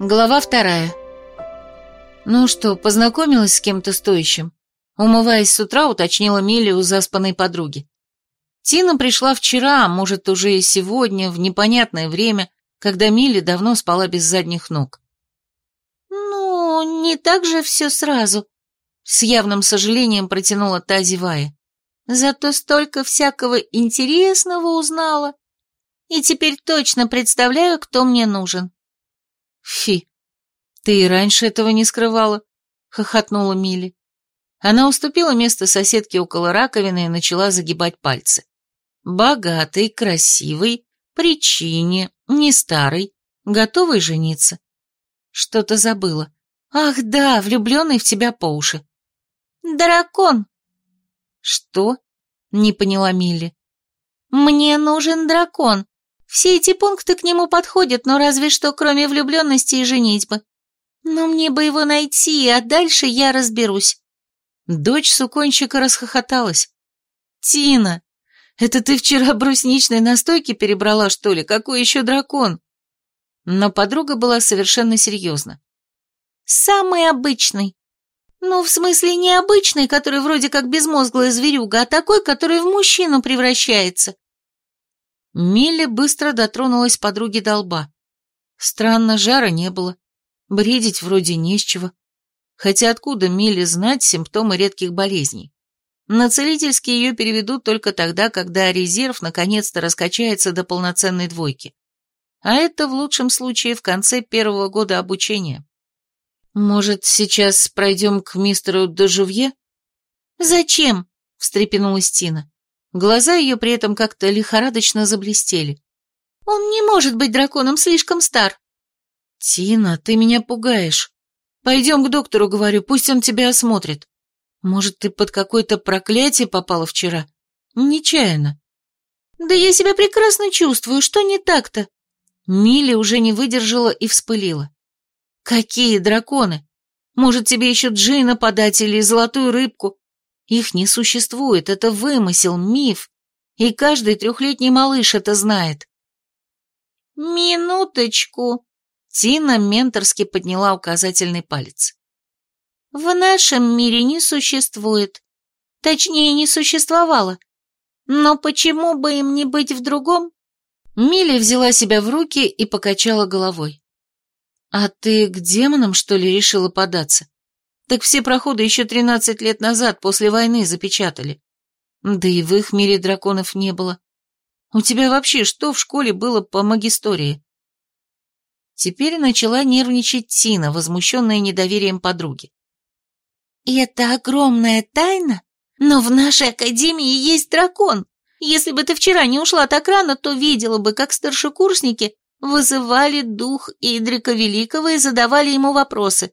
Глава вторая. Ну что, познакомилась с кем-то стоящим? Умываясь с утра, уточнила Милли у заспанной подруги. Тина пришла вчера, может, уже и сегодня, в непонятное время, когда Милли давно спала без задних ног. «Ну, не так же все сразу», — с явным сожалением протянула та, зевая. «Зато столько всякого интересного узнала. И теперь точно представляю, кто мне нужен». «Фи, ты и раньше этого не скрывала», — хохотнула Милли. Она уступила место соседке около раковины и начала загибать пальцы. Богатый, красивый, причине, не старый, готовый жениться. Что-то забыла. Ах да, влюбленный в тебя по уши. Дракон. Что? Не поняла Милли. Мне нужен дракон. Все эти пункты к нему подходят, но разве что кроме влюбленности и женитьбы. Но мне бы его найти, а дальше я разберусь. Дочь сукончика расхохоталась. «Тина, это ты вчера брусничной настойки перебрала, что ли? Какой еще дракон?» Но подруга была совершенно серьезна. «Самый обычный. Ну, в смысле, не обычный, который вроде как безмозглая зверюга, а такой, который в мужчину превращается. Милли быстро дотронулась подруге до лба. Странно, жара не было. Бредить вроде не с чего. Хотя откуда Милли знать симптомы редких болезней? На целительский ее переведут только тогда, когда резерв наконец-то раскачается до полноценной двойки. А это в лучшем случае в конце первого года обучения. Может, сейчас пройдем к мистеру Дежувье? Зачем? встрепенулась Тина. Глаза ее при этом как-то лихорадочно заблестели. «Он не может быть драконом, слишком стар». «Тина, ты меня пугаешь. Пойдем к доктору, говорю, пусть он тебя осмотрит. Может, ты под какое-то проклятие попала вчера? Нечаянно». «Да я себя прекрасно чувствую, что не так-то?» Милли уже не выдержала и вспылила. «Какие драконы? Может, тебе еще Джейна подать или золотую рыбку? Их не существует, это вымысел, миф, и каждый трехлетний малыш это знает. «Минуточку!» Тина менторски подняла указательный палец. «В нашем мире не существует. Точнее, не существовало. Но почему бы им не быть в другом?» Милли взяла себя в руки и покачала головой. «А ты к демонам, что ли, решила податься? Так все проходы еще 13 лет назад, после войны, запечатали. Да и в их мире драконов не было. У тебя вообще что в школе было по магистории? Теперь начала нервничать Тина, возмущенная недоверием подруги. «Это огромная тайна, но в нашей академии есть дракон. Если бы ты вчера не ушла так рано, то видела бы, как старшекурсники вызывали дух Идрика Великого и задавали ему вопросы.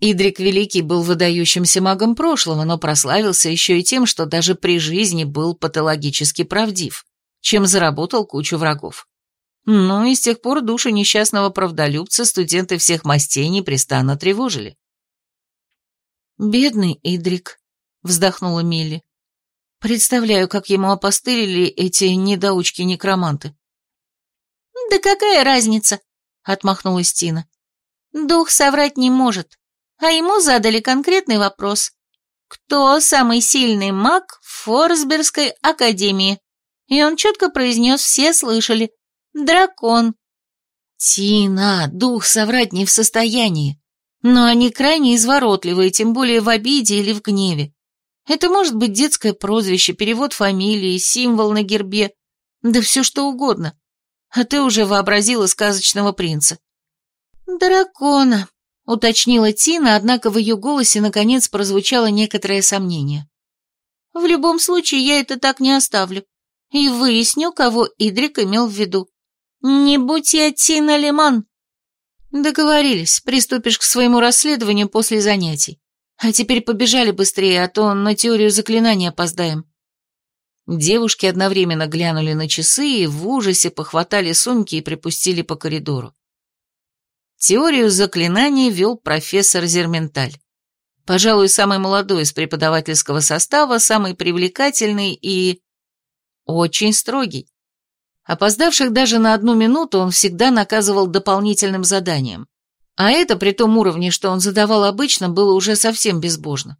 Идрик Великий был выдающимся магом прошлого, но прославился еще и тем, что даже при жизни был патологически правдив, чем заработал кучу врагов. Ну и с тех пор души несчастного правдолюбца студенты всех мастей непрестанно тревожили. «Бедный Идрик», — вздохнула Милли. «Представляю, как ему опостылили эти недоучки-некроманты». «Да какая разница?» — отмахнулась Тина. «Дух соврать не может а ему задали конкретный вопрос. Кто самый сильный маг в Форсбергской академии? И он четко произнес, все слышали. Дракон. Тина, дух соврать не в состоянии. Но они крайне изворотливые, тем более в обиде или в гневе. Это может быть детское прозвище, перевод фамилии, символ на гербе, да все что угодно. А ты уже вообразила сказочного принца. Дракона, уточнила Тина, однако в ее голосе наконец прозвучало некоторое сомнение. «В любом случае, я это так не оставлю. И выясню, кого Идрик имел в виду. Не будь я Тина Лиман!» «Договорились, приступишь к своему расследованию после занятий. А теперь побежали быстрее, а то на теорию заклинания опоздаем». Девушки одновременно глянули на часы и в ужасе похватали сумки и припустили по коридору. Теорию заклинаний вел профессор Зерменталь. Пожалуй, самый молодой из преподавательского состава, самый привлекательный и... очень строгий. Опоздавших даже на одну минуту он всегда наказывал дополнительным заданием. А это при том уровне, что он задавал обычно, было уже совсем безбожно.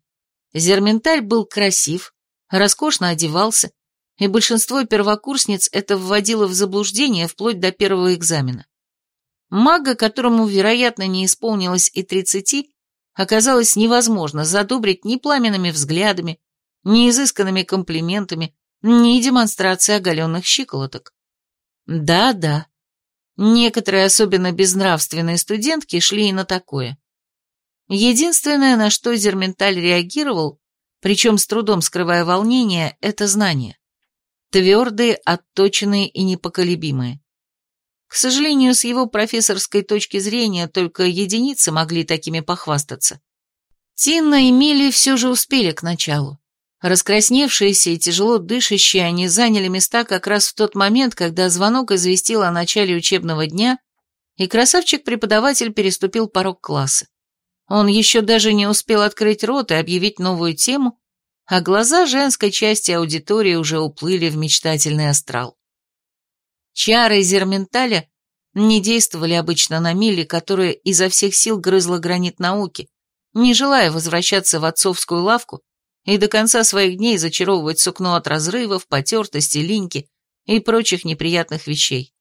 Зерменталь был красив, роскошно одевался, и большинство первокурсниц это вводило в заблуждение вплоть до первого экзамена. Мага, которому, вероятно, не исполнилось и тридцати, оказалось невозможно задобрить ни пламенными взглядами, ни изысканными комплиментами, ни демонстрацией оголенных щиколоток. Да-да, некоторые особенно безнравственные студентки шли и на такое. Единственное, на что Зерменталь реагировал, причем с трудом скрывая волнение, это знания. Твердые, отточенные и непоколебимые. К сожалению, с его профессорской точки зрения только единицы могли такими похвастаться. Тинна и Милли все же успели к началу. Раскрасневшиеся и тяжело дышащие, они заняли места как раз в тот момент, когда звонок известил о начале учебного дня, и красавчик-преподаватель переступил порог класса. Он еще даже не успел открыть рот и объявить новую тему, а глаза женской части аудитории уже уплыли в мечтательный астрал. Чары Зерменталя не действовали обычно на Миле, которая изо всех сил грызла гранит науки, не желая возвращаться в отцовскую лавку и до конца своих дней зачаровывать сукно от разрывов, потертости, линьки и прочих неприятных вещей.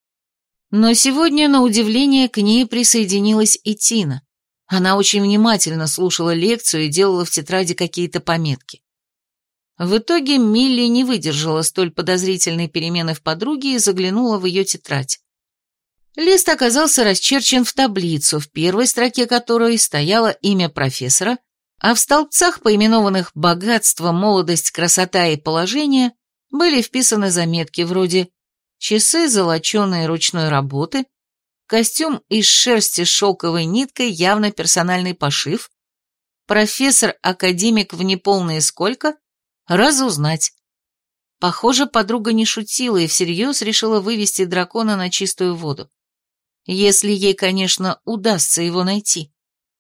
Но сегодня, на удивление, к ней присоединилась и Тина. Она очень внимательно слушала лекцию и делала в тетради какие-то пометки. В итоге Милли не выдержала столь подозрительной перемены в подруге и заглянула в ее тетрадь. Лист оказался расчерчен в таблицу, в первой строке которой стояло имя профессора, а в столбцах, поименованных «богатство», «молодость», «красота» и «положение», были вписаны заметки вроде «часы золоченой ручной работы», «костюм из шерсти с шелковой ниткой, явно персональный пошив», «профессор-академик в неполные сколько», Разузнать. Похоже, подруга не шутила и всерьез решила вывести дракона на чистую воду. Если ей, конечно, удастся его найти.